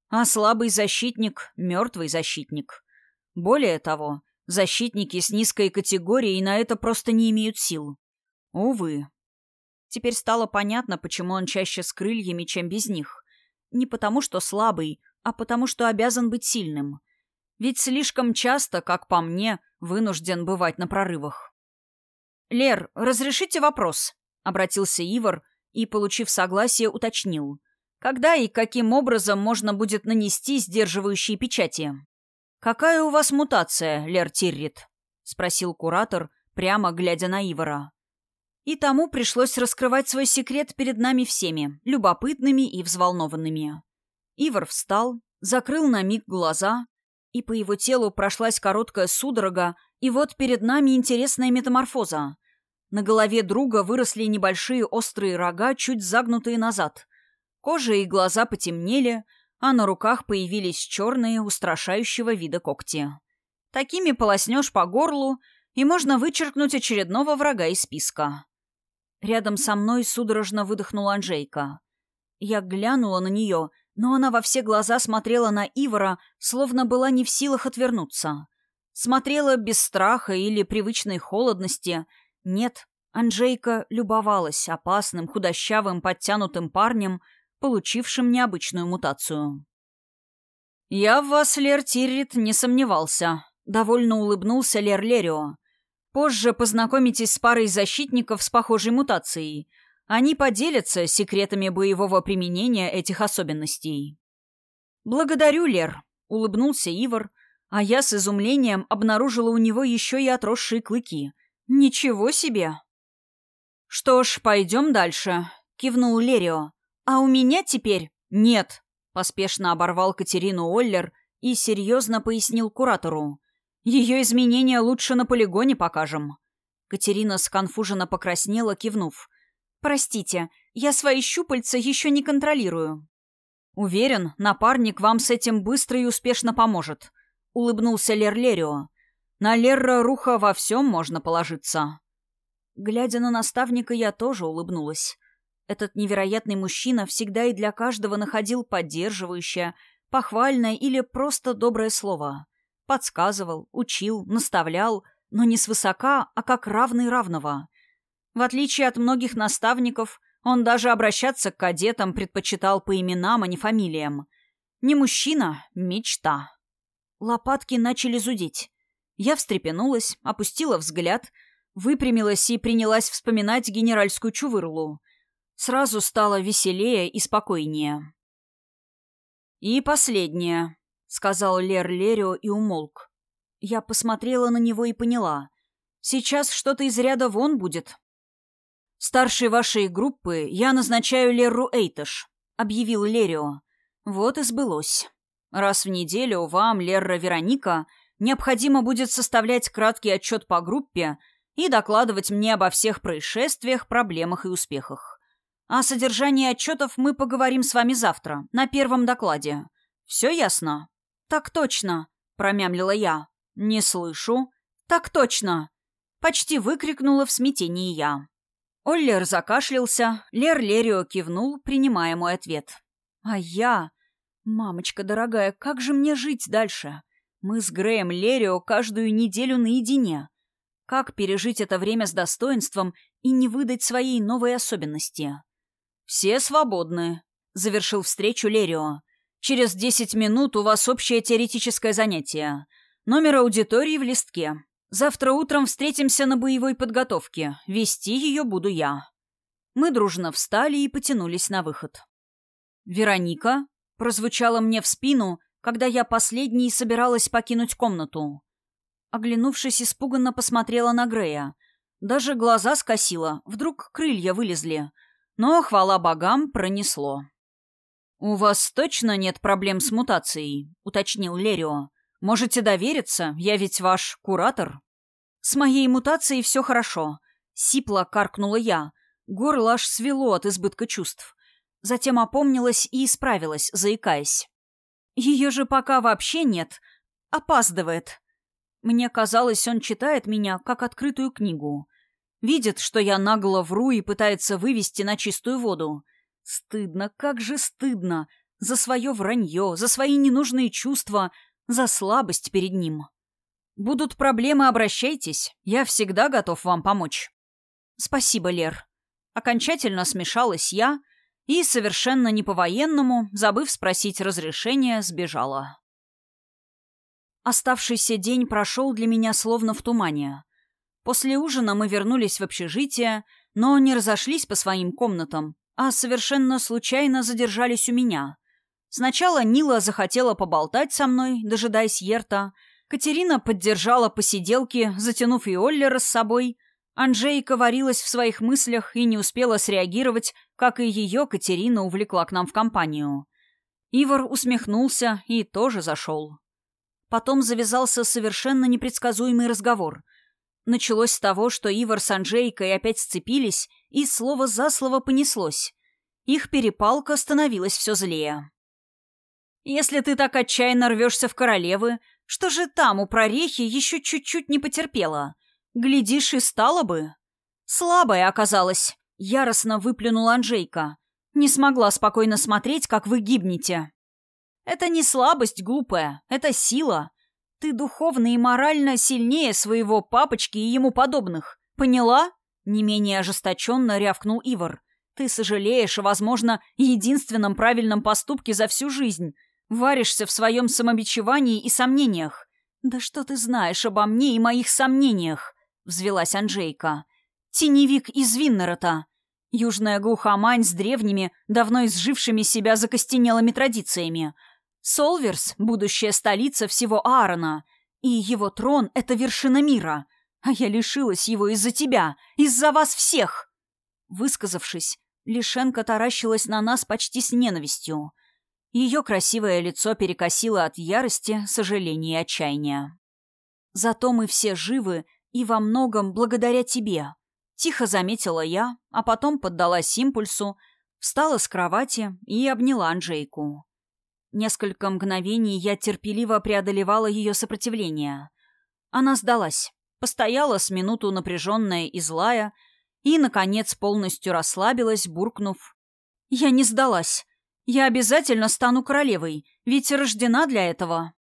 А слабый защитник — мертвый защитник. Более того, Защитники с низкой категорией на это просто не имеют сил. Увы. Теперь стало понятно, почему он чаще с крыльями, чем без них. Не потому, что слабый, а потому, что обязан быть сильным. Ведь слишком часто, как по мне, вынужден бывать на прорывах. «Лер, разрешите вопрос?» — обратился Ивар и, получив согласие, уточнил. «Когда и каким образом можно будет нанести сдерживающие печати?» «Какая у вас мутация, Лер Тиррит?» — спросил куратор, прямо глядя на Ивара. И тому пришлось раскрывать свой секрет перед нами всеми, любопытными и взволнованными. Ивар встал, закрыл на миг глаза, и по его телу прошлась короткая судорога, и вот перед нами интересная метаморфоза. На голове друга выросли небольшие острые рога, чуть загнутые назад. Кожа и глаза потемнели — а на руках появились черные, устрашающего вида когти. Такими полоснешь по горлу, и можно вычеркнуть очередного врага из списка. Рядом со мной судорожно выдохнула Анжейка. Я глянула на нее, но она во все глаза смотрела на Ивара, словно была не в силах отвернуться. Смотрела без страха или привычной холодности. Нет, Анжейка любовалась опасным, худощавым, подтянутым парнем, получившим необычную мутацию. «Я в вас, Лер Тиррит, не сомневался», — довольно улыбнулся Лер Лерио. «Позже познакомитесь с парой защитников с похожей мутацией. Они поделятся секретами боевого применения этих особенностей». «Благодарю, Лер», — улыбнулся Ивар, а я с изумлением обнаружила у него еще и отросшие клыки. «Ничего себе!» «Что ж, пойдем дальше», — кивнул Лерио. «А у меня теперь...» «Нет», — поспешно оборвал Катерину Оллер и серьезно пояснил куратору. «Ее изменения лучше на полигоне покажем». Катерина сконфуженно покраснела, кивнув. «Простите, я свои щупальца еще не контролирую». «Уверен, напарник вам с этим быстро и успешно поможет», — улыбнулся Лер Лерио. «На Лерра Руха во всем можно положиться». Глядя на наставника, я тоже улыбнулась. Этот невероятный мужчина всегда и для каждого находил поддерживающее, похвальное или просто доброе слово. Подсказывал, учил, наставлял, но не свысока, а как равный равного. В отличие от многих наставников, он даже обращаться к кадетам предпочитал по именам, а не фамилиям. Не мужчина, мечта. Лопатки начали зудеть. Я встрепенулась, опустила взгляд, выпрямилась и принялась вспоминать генеральскую чувырлу. Сразу стало веселее и спокойнее. «И последнее», — сказал Лер Лерио и умолк. Я посмотрела на него и поняла. «Сейчас что-то из ряда вон будет». «Старшей вашей группы я назначаю Лерру Эйташ», — объявил Лерио. Вот и сбылось. Раз в неделю вам, Лерра Вероника, необходимо будет составлять краткий отчет по группе и докладывать мне обо всех происшествиях, проблемах и успехах. О содержании отчетов мы поговорим с вами завтра, на первом докладе. Все ясно? Так точно, промямлила я. Не слышу. Так точно. Почти выкрикнула в смятении я. Оллер закашлялся, Лер Лерио кивнул, принимая мой ответ. А я... Мамочка дорогая, как же мне жить дальше? Мы с Греем Лерио каждую неделю наедине. Как пережить это время с достоинством и не выдать своей новой особенности? «Все свободны», — завершил встречу Лерио. «Через десять минут у вас общее теоретическое занятие. Номер аудитории в листке. Завтра утром встретимся на боевой подготовке. Вести ее буду я». Мы дружно встали и потянулись на выход. «Вероника?» — прозвучало мне в спину, когда я последней собиралась покинуть комнату. Оглянувшись, испуганно посмотрела на Грея. Даже глаза скосила, вдруг крылья вылезли. Но, хвала богам, пронесло. «У вас точно нет проблем с мутацией?» — уточнил Лерио. «Можете довериться, я ведь ваш куратор». «С моей мутацией все хорошо», — сипло каркнула я. Горло аж свело от избытка чувств. Затем опомнилась и исправилась, заикаясь. Ее же пока вообще нет. Опаздывает. Мне казалось, он читает меня как открытую книгу. Видит, что я нагло вру и пытается вывести на чистую воду. Стыдно, как же стыдно. За свое вранье, за свои ненужные чувства, за слабость перед ним. Будут проблемы, обращайтесь. Я всегда готов вам помочь. Спасибо, Лер. Окончательно смешалась я — и, совершенно не по-военному, забыв спросить разрешения, сбежала. Оставшийся день прошел для меня словно в тумане. После ужина мы вернулись в общежитие, но не разошлись по своим комнатам, а совершенно случайно задержались у меня. Сначала Нила захотела поболтать со мной, дожидаясь Ерта. Катерина поддержала посиделки, затянув и Оллера с собой, Анжейка варилась в своих мыслях и не успела среагировать, как и ее Катерина увлекла к нам в компанию. Ивар усмехнулся и тоже зашел. Потом завязался совершенно непредсказуемый разговор. Началось с того, что Ивар с Анжейкой опять сцепились, и слово за слово понеслось. Их перепалка становилась все злее. «Если ты так отчаянно рвешься в королевы, что же там у прорехи еще чуть-чуть не потерпела?» Глядишь, и стало бы. Слабая оказалась. Яростно выплюнула Анжейка. Не смогла спокойно смотреть, как вы гибнете. Это не слабость глупая, это сила. Ты духовно и морально сильнее своего папочки и ему подобных. Поняла? Не менее ожесточенно рявкнул Ивар. Ты сожалеешь о, возможно, единственном правильном поступке за всю жизнь. Варишься в своем самобичевании и сомнениях. Да что ты знаешь обо мне и моих сомнениях? — взвелась Анжейка. «Теневик из Виннерота. Южная глухомань с древними, давно изжившими себя закостенелыми традициями. Солверс — будущая столица всего Аарона. И его трон — это вершина мира. А я лишилась его из-за тебя, из-за вас всех!» Высказавшись, Лишенко таращилась на нас почти с ненавистью. Ее красивое лицо перекосило от ярости, сожаления и отчаяния. «Зато мы все живы и во многом благодаря тебе. Тихо заметила я, а потом поддалась импульсу, встала с кровати и обняла Анжейку. Несколько мгновений я терпеливо преодолевала ее сопротивление. Она сдалась, постояла с минуту напряженная и злая, и, наконец, полностью расслабилась, буркнув. «Я не сдалась. Я обязательно стану королевой, ведь рождена для этого.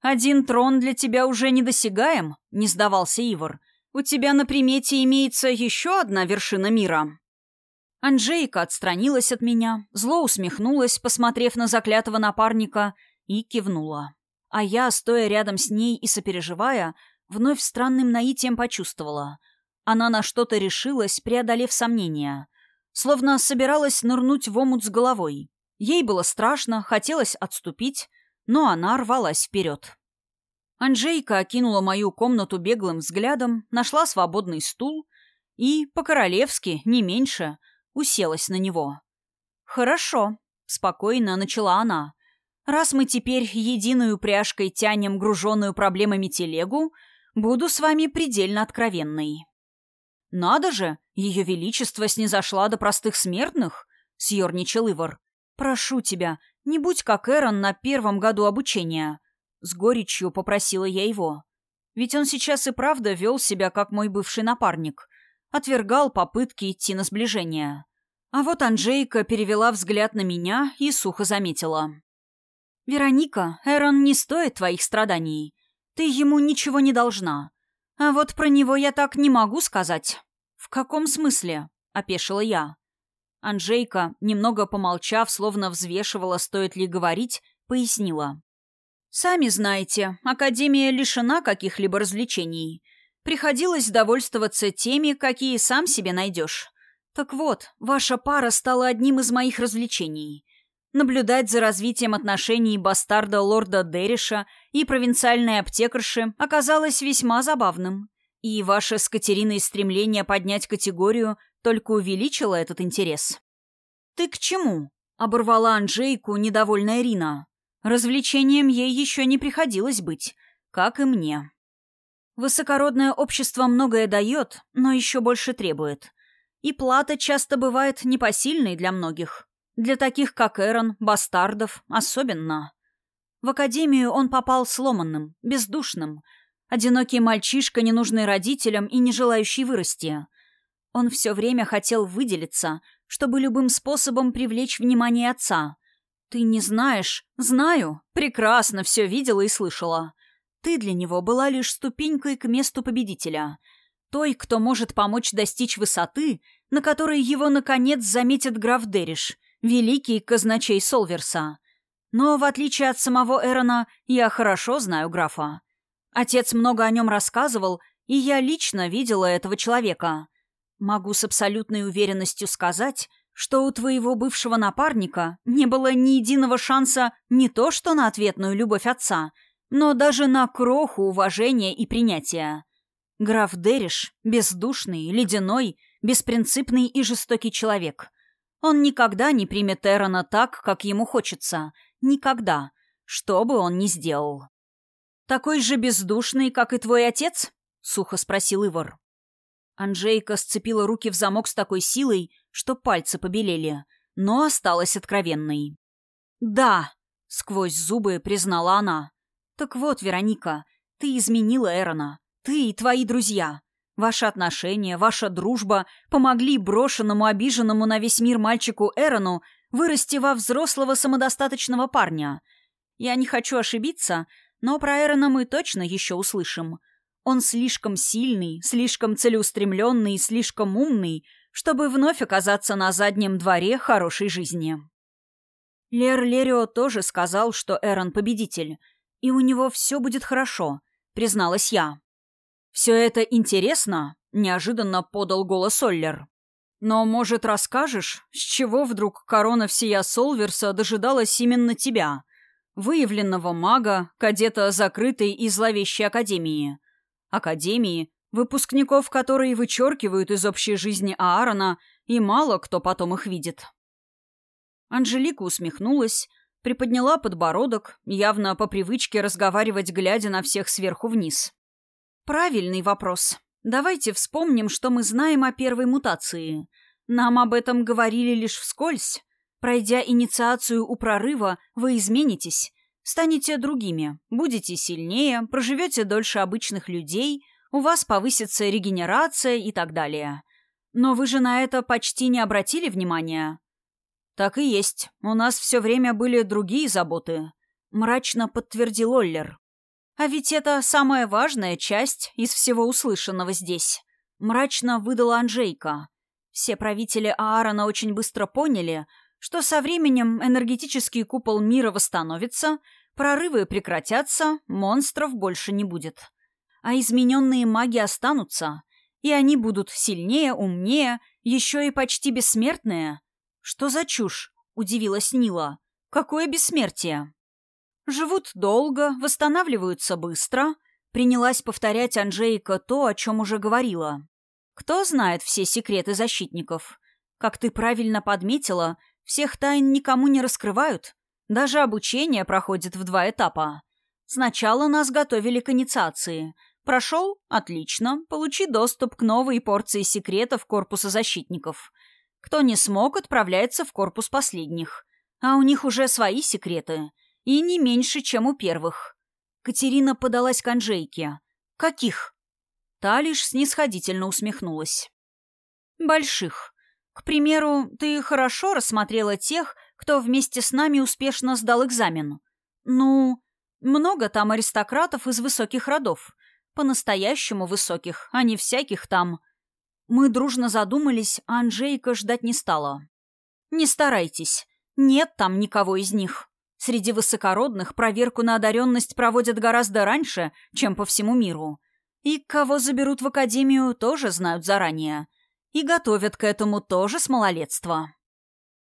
Один трон для тебя уже недосягаем, не сдавался Ивар. У тебя на примете имеется еще одна вершина мира. Анжейка отстранилась от меня, зло усмехнулась, посмотрев на заклятого напарника, и кивнула. А я, стоя рядом с ней и сопереживая, вновь странным наитием почувствовала. Она на что-то решилась, преодолев сомнения. Словно собиралась нырнуть в омут с головой. Ей было страшно, хотелось отступить, но она рвалась вперед. Анжейка окинула мою комнату беглым взглядом, нашла свободный стул и, по-королевски, не меньше, уселась на него. «Хорошо», — спокойно начала она. «Раз мы теперь единую пряжкой тянем груженную проблемами телегу, буду с вами предельно откровенной». «Надо же, ее величество снизошла до простых смертных», — съерничал Ивар. «Прошу тебя, не будь как Эрон на первом году обучения», — с горечью попросила я его. Ведь он сейчас и правда вел себя как мой бывший напарник. Отвергал попытки идти на сближение. А вот Анжейка перевела взгляд на меня и сухо заметила. «Вероника, Эрон не стоит твоих страданий. Ты ему ничего не должна. А вот про него я так не могу сказать». «В каком смысле?» — опешила я. Анжейка, немного помолчав, словно взвешивала, стоит ли говорить, пояснила. «Сами знаете, Академия лишена каких-либо развлечений. Приходилось довольствоваться теми, какие сам себе найдешь. Так вот, ваша пара стала одним из моих развлечений. Наблюдать за развитием отношений бастарда лорда Дериша и провинциальной аптекарши оказалось весьма забавным. И ваше с Катериной стремление поднять категорию только увеличило этот интерес. «Ты к чему?» — оборвала Анжейку недовольная Рина. Развлечением ей еще не приходилось быть, как и мне. Высокородное общество многое дает, но еще больше требует. И плата часто бывает непосильной для многих. Для таких, как Эрон, бастардов, особенно. В академию он попал сломанным, бездушным, одинокий мальчишка, ненужный родителям и не желающий вырасти. Он все время хотел выделиться, чтобы любым способом привлечь внимание отца. Ты не знаешь? Знаю. Прекрасно все видела и слышала. Ты для него была лишь ступенькой к месту победителя. Той, кто может помочь достичь высоты, на которой его, наконец, заметит граф Дериш, великий казначей Солверса. Но, в отличие от самого Эрона, я хорошо знаю графа. Отец много о нем рассказывал, и я лично видела этого человека. Могу с абсолютной уверенностью сказать, что у твоего бывшего напарника не было ни единого шанса не то что на ответную любовь отца, но даже на кроху уважения и принятия. Граф Дериш — бездушный, ледяной, беспринципный и жестокий человек. Он никогда не примет Эрона так, как ему хочется. Никогда. Что бы он ни сделал. «Такой же бездушный, как и твой отец?» — сухо спросил Ивар. Анжейка сцепила руки в замок с такой силой, что пальцы побелели, но осталась откровенной. «Да!» — сквозь зубы признала она. «Так вот, Вероника, ты изменила Эрона. Ты и твои друзья. Ваши отношения, ваша дружба помогли брошенному, обиженному на весь мир мальчику Эрону вырасти во взрослого самодостаточного парня. Я не хочу ошибиться, но про Эрона мы точно еще услышим. Он слишком сильный, слишком целеустремленный и слишком умный, чтобы вновь оказаться на заднем дворе хорошей жизни. Лер Лерио тоже сказал, что Эрон победитель, и у него все будет хорошо, призналась я. «Все это интересно?» — неожиданно подал голос Оллер. «Но, может, расскажешь, с чего вдруг корона всея Солверса дожидалась именно тебя, выявленного мага, кадета закрытой и зловещей академии?» Академии, выпускников которые вычеркивают из общей жизни Аарона, и мало кто потом их видит. Анжелика усмехнулась, приподняла подбородок, явно по привычке разговаривать, глядя на всех сверху вниз. «Правильный вопрос. Давайте вспомним, что мы знаем о первой мутации. Нам об этом говорили лишь вскользь. Пройдя инициацию у прорыва, вы изменитесь, Станете другими, будете сильнее, проживете дольше обычных людей, у вас повысится регенерация и так далее. Но вы же на это почти не обратили внимания. «Так и есть. У нас все время были другие заботы», — мрачно подтвердил Оллер. «А ведь это самая важная часть из всего услышанного здесь», — мрачно выдала Анжейка. Все правители Аарона очень быстро поняли, что со временем энергетический купол мира восстановится, прорывы прекратятся, монстров больше не будет. А измененные маги останутся, и они будут сильнее, умнее, еще и почти бессмертные. «Что за чушь?» — удивилась Нила. «Какое бессмертие?» «Живут долго, восстанавливаются быстро», — принялась повторять Анжейка то, о чем уже говорила. «Кто знает все секреты защитников? Как ты правильно подметила, всех тайн никому не раскрывают. Даже обучение проходит в два этапа. Сначала нас готовили к инициации. Прошел? Отлично. Получи доступ к новой порции секретов корпуса защитников. Кто не смог, отправляется в корпус последних. А у них уже свои секреты. И не меньше, чем у первых. Катерина подалась к Анжейке. «Каких?» Та лишь снисходительно усмехнулась. «Больших. К примеру, ты хорошо рассмотрела тех, кто вместе с нами успешно сдал экзамен. Ну, много там аристократов из высоких родов. По-настоящему высоких, а не всяких там. Мы дружно задумались, а Анжейка ждать не стала. Не старайтесь. Нет там никого из них. Среди высокородных проверку на одаренность проводят гораздо раньше, чем по всему миру. И кого заберут в академию, тоже знают заранее. И готовят к этому тоже с малолетства.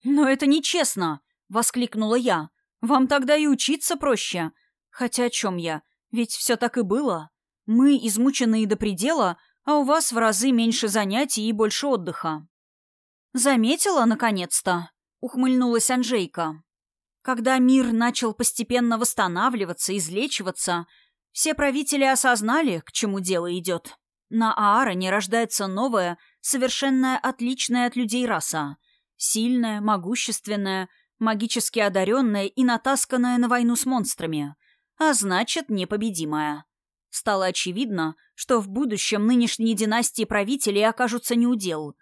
«Но это нечестно!» — воскликнула я. «Вам тогда и учиться проще. Хотя о чем я? Ведь все так и было. Мы измученные до предела, а у вас в разы меньше занятий и больше отдыха». «Заметила, наконец-то?» — ухмыльнулась Анжейка. Когда мир начал постепенно восстанавливаться, излечиваться, все правители осознали, к чему дело идет. На Аароне рождается новая, совершенно отличная от людей раса. Сильная, могущественная, магически одаренная и натасканная на войну с монстрами. А значит, непобедимая. Стало очевидно, что в будущем нынешние династии правителей окажутся неудел.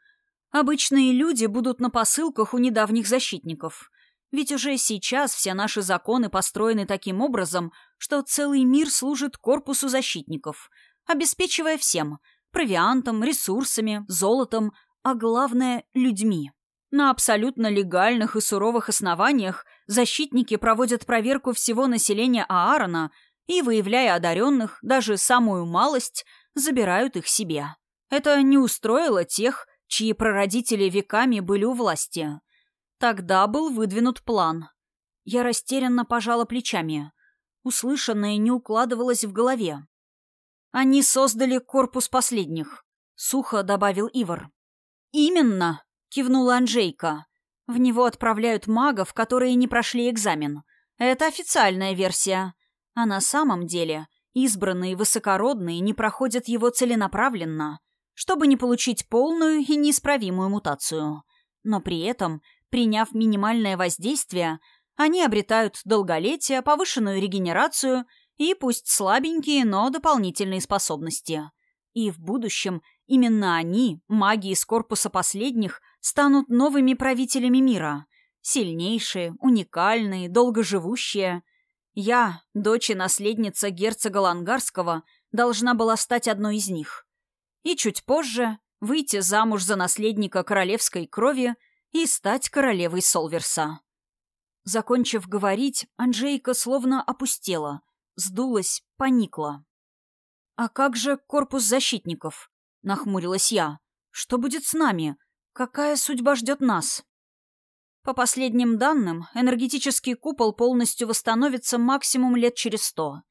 Обычные люди будут на посылках у недавних защитников. Ведь уже сейчас все наши законы построены таким образом, что целый мир служит корпусу защитников, обеспечивая всем – провиантом, ресурсами, золотом, а главное – людьми. На абсолютно легальных и суровых основаниях защитники проводят проверку всего населения Аарона и, выявляя одаренных, даже самую малость, забирают их себе. Это не устроило тех, чьи прародители веками были у власти – Тогда был выдвинут план. Я растерянно пожала плечами. Услышанное не укладывалось в голове. Они создали корпус последних. Сухо добавил Ивар. «Именно!» — кивнула Анжейка. «В него отправляют магов, которые не прошли экзамен. Это официальная версия. А на самом деле избранные высокородные не проходят его целенаправленно, чтобы не получить полную и неисправимую мутацию. Но при этом Приняв минимальное воздействие, они обретают долголетие, повышенную регенерацию и пусть слабенькие, но дополнительные способности. И в будущем именно они, маги из корпуса последних, станут новыми правителями мира. Сильнейшие, уникальные, долгоживущие. Я, дочь и наследница герцога Лангарского, должна была стать одной из них. И чуть позже выйти замуж за наследника королевской крови – и стать королевой Солверса. Закончив говорить, Анжейка словно опустела, сдулась, поникла. «А как же корпус защитников?» — нахмурилась я. «Что будет с нами? Какая судьба ждет нас?» По последним данным, энергетический купол полностью восстановится максимум лет через сто.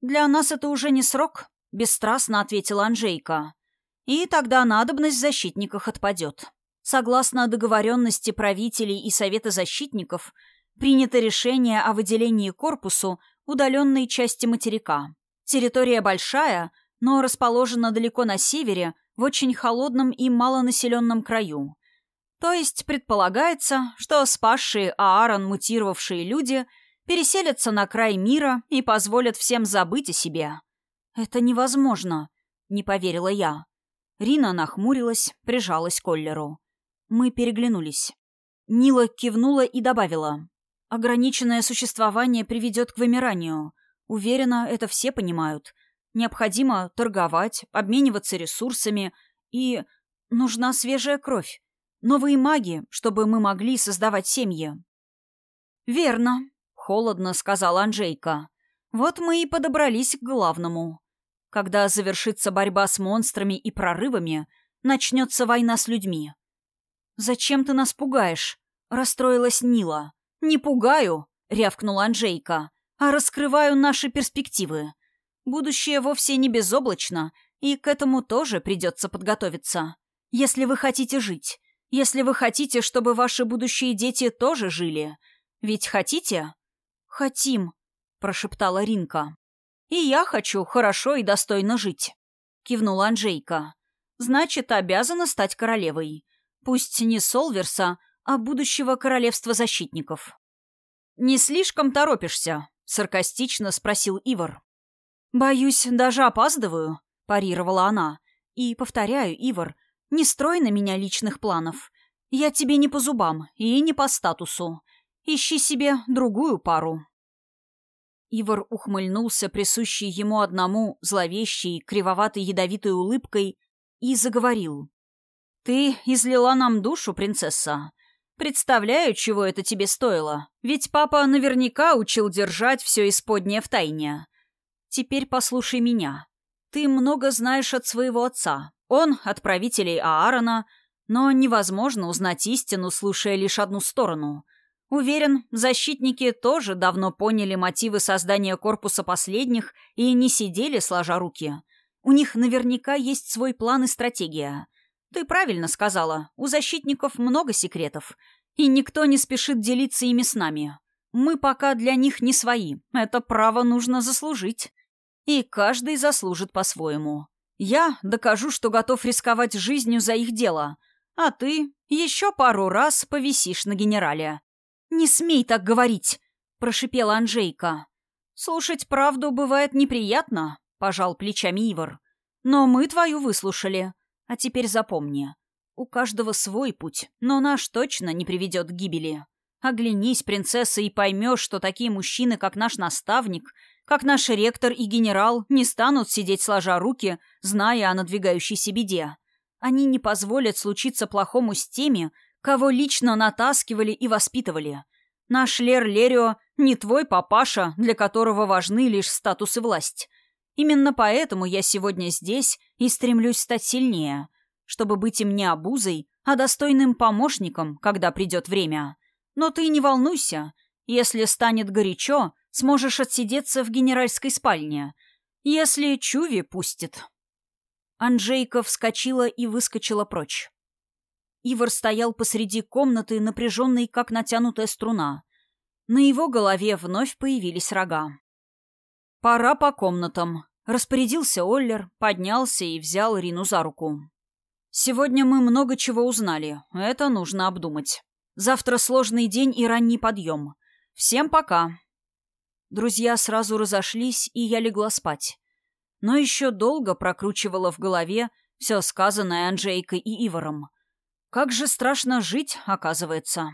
«Для нас это уже не срок», — бесстрастно ответила Анжейка. «И тогда надобность в защитниках отпадет». Согласно договоренности правителей и Совета защитников, принято решение о выделении корпусу удаленной части материка. Территория большая, но расположена далеко на севере, в очень холодном и малонаселенном краю. То есть предполагается, что спасшие Аарон мутировавшие люди переселятся на край мира и позволят всем забыть о себе. «Это невозможно», — не поверила я. Рина нахмурилась, прижалась к Коллеру. Мы переглянулись. Нила кивнула и добавила. «Ограниченное существование приведет к вымиранию. Уверена, это все понимают. Необходимо торговать, обмениваться ресурсами, и нужна свежая кровь. Новые маги, чтобы мы могли создавать семьи». «Верно», — холодно сказал Анжейка. «Вот мы и подобрались к главному. Когда завершится борьба с монстрами и прорывами, начнется война с людьми. «Зачем ты нас пугаешь?» — расстроилась Нила. «Не пугаю», — рявкнула Анжейка, «а раскрываю наши перспективы. Будущее вовсе не безоблачно, и к этому тоже придется подготовиться. Если вы хотите жить, если вы хотите, чтобы ваши будущие дети тоже жили. Ведь хотите?» «Хотим», — прошептала Ринка. «И я хочу хорошо и достойно жить», — кивнула Анжейка. «Значит, обязана стать королевой. Пусть не Солверса, а будущего королевства защитников». «Не слишком торопишься?» — саркастично спросил Ивар. «Боюсь, даже опаздываю», — парировала она. «И, повторяю, Ивар, не строй на меня личных планов. Я тебе не по зубам и не по статусу. Ищи себе другую пару». Ивар ухмыльнулся присущей ему одному зловещей, кривоватой ядовитой улыбкой и заговорил. «Ты излила нам душу, принцесса. Представляю, чего это тебе стоило. Ведь папа наверняка учил держать все исподнее в тайне. Теперь послушай меня. Ты много знаешь от своего отца. Он — от правителей Аарона, но невозможно узнать истину, слушая лишь одну сторону — Уверен, защитники тоже давно поняли мотивы создания корпуса последних и не сидели сложа руки. У них наверняка есть свой план и стратегия. Ты правильно сказала, у защитников много секретов, и никто не спешит делиться ими с нами. Мы пока для них не свои, это право нужно заслужить. И каждый заслужит по-своему. Я докажу, что готов рисковать жизнью за их дело, а ты еще пару раз повисишь на генерале. «Не смей так говорить!» — прошипела Анжейка. «Слушать правду бывает неприятно», — пожал плечами Ивар. «Но мы твою выслушали. А теперь запомни. У каждого свой путь, но наш точно не приведет к гибели. Оглянись, принцесса, и поймешь, что такие мужчины, как наш наставник, как наш ректор и генерал, не станут сидеть сложа руки, зная о надвигающейся беде. Они не позволят случиться плохому с теми, кого лично натаскивали и воспитывали. Наш Лер Лерио не твой папаша, для которого важны лишь статус и власть. Именно поэтому я сегодня здесь и стремлюсь стать сильнее, чтобы быть им не обузой, а достойным помощником, когда придет время. Но ты не волнуйся. Если станет горячо, сможешь отсидеться в генеральской спальне. Если Чуви пустит. Анжейка вскочила и выскочила прочь. Ивар стоял посреди комнаты, напряженный, как натянутая струна. На его голове вновь появились рога. «Пора по комнатам», — распорядился Оллер, поднялся и взял Рину за руку. «Сегодня мы много чего узнали. Это нужно обдумать. Завтра сложный день и ранний подъем. Всем пока». Друзья сразу разошлись, и я легла спать. Но еще долго прокручивала в голове все сказанное Анжейкой и Иваром. Как же страшно жить, оказывается.